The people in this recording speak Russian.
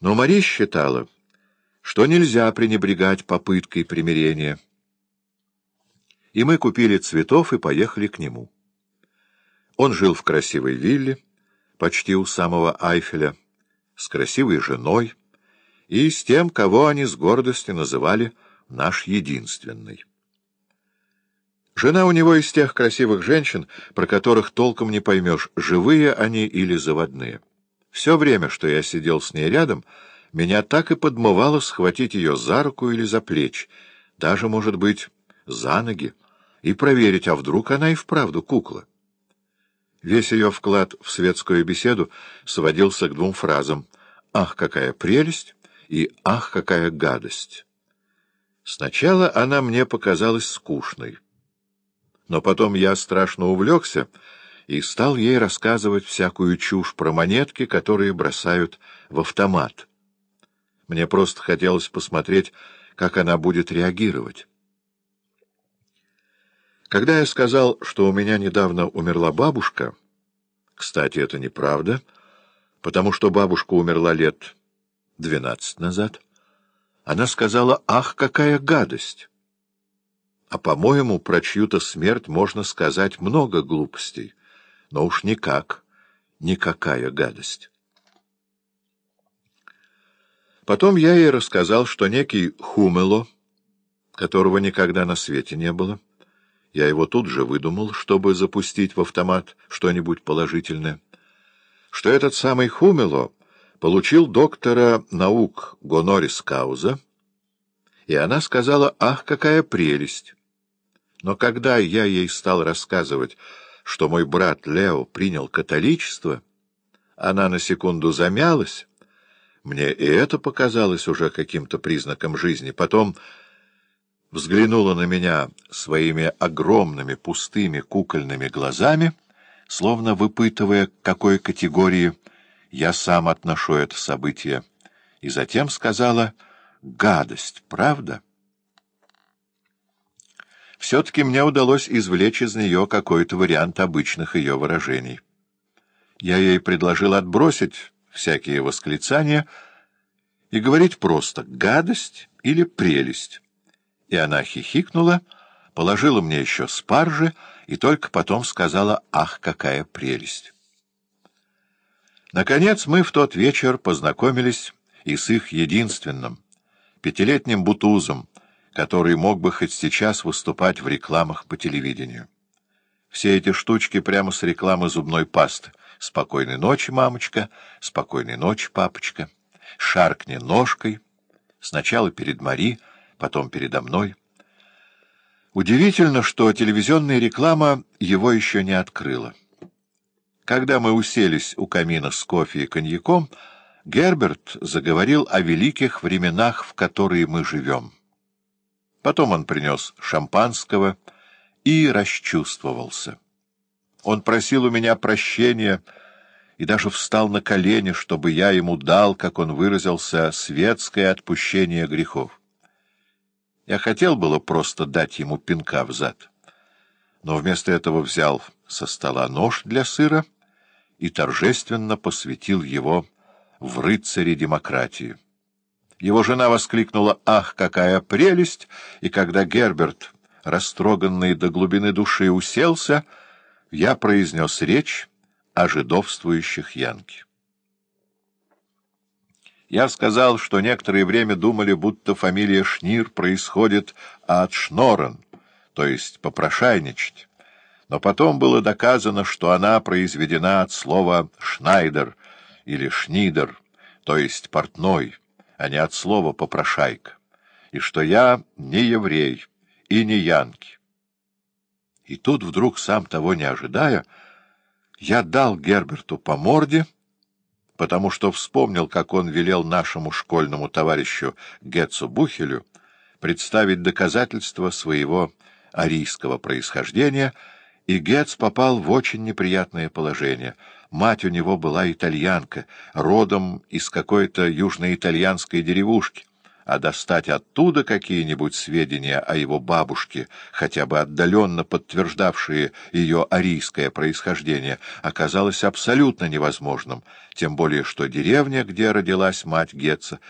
Но Мари считала, что нельзя пренебрегать попыткой примирения. И мы купили цветов и поехали к нему. Он жил в красивой вилле, почти у самого Айфеля, с красивой женой и с тем, кого они с гордостью называли «наш единственный». Жена у него из тех красивых женщин, про которых толком не поймешь, живые они или заводные. Все время, что я сидел с ней рядом, меня так и подмывало схватить ее за руку или за плечи, даже, может быть, за ноги, и проверить, а вдруг она и вправду кукла. Весь ее вклад в светскую беседу сводился к двум фразам «Ах, какая прелесть!» и «Ах, какая гадость!». Сначала она мне показалась скучной, но потом я страшно увлекся и стал ей рассказывать всякую чушь про монетки, которые бросают в автомат. Мне просто хотелось посмотреть, как она будет реагировать. Когда я сказал, что у меня недавно умерла бабушка, кстати, это неправда, потому что бабушка умерла лет двенадцать назад, она сказала «Ах, какая гадость!» А, по-моему, про чью-то смерть можно сказать много глупостей но уж никак, никакая гадость. Потом я ей рассказал, что некий Хумело, которого никогда на свете не было, я его тут же выдумал, чтобы запустить в автомат что-нибудь положительное, что этот самый Хумело получил доктора наук Гонорис Кауза, и она сказала, ах, какая прелесть! Но когда я ей стал рассказывать, что мой брат Лео принял католичество, она на секунду замялась. Мне и это показалось уже каким-то признаком жизни. Потом взглянула на меня своими огромными пустыми кукольными глазами, словно выпытывая, к какой категории я сам отношу это событие, и затем сказала «гадость, правда?» Все-таки мне удалось извлечь из нее какой-то вариант обычных ее выражений. Я ей предложил отбросить всякие восклицания и говорить просто «гадость» или «прелесть». И она хихикнула, положила мне еще спаржи и только потом сказала «ах, какая прелесть». Наконец мы в тот вечер познакомились и с их единственным, пятилетним бутузом, который мог бы хоть сейчас выступать в рекламах по телевидению. Все эти штучки прямо с рекламы зубной пасты. «Спокойной ночи, мамочка», «Спокойной ночи, папочка», «Шаркни ножкой», сначала перед Мари, потом передо мной. Удивительно, что телевизионная реклама его еще не открыла. Когда мы уселись у камина с кофе и коньяком, Герберт заговорил о великих временах, в которые мы живем. Потом он принес шампанского и расчувствовался. Он просил у меня прощения и даже встал на колени, чтобы я ему дал, как он выразился, светское отпущение грехов. Я хотел было просто дать ему пинка в зад, но вместо этого взял со стола нож для сыра и торжественно посвятил его в рыцаре демократии. Его жена воскликнула «Ах, какая прелесть!» И когда Герберт, растроганный до глубины души, уселся, я произнес речь о жидовствующих Янке. Я сказал, что некоторое время думали, будто фамилия Шнир происходит от Шнорен, то есть попрошайничать. Но потом было доказано, что она произведена от слова «шнайдер» или «шнидер», то есть «портной» а не от слова «попрошайка», и что я не еврей и не янки. И тут вдруг, сам того не ожидая, я дал Герберту по морде, потому что вспомнил, как он велел нашему школьному товарищу Гетцу Бухелю представить доказательства своего арийского происхождения, и Гетц попал в очень неприятное положение — Мать у него была итальянка, родом из какой-то южноитальянской деревушки, а достать оттуда какие-нибудь сведения о его бабушке, хотя бы отдаленно подтверждавшие ее арийское происхождение, оказалось абсолютно невозможным, тем более что деревня, где родилась мать Гетца,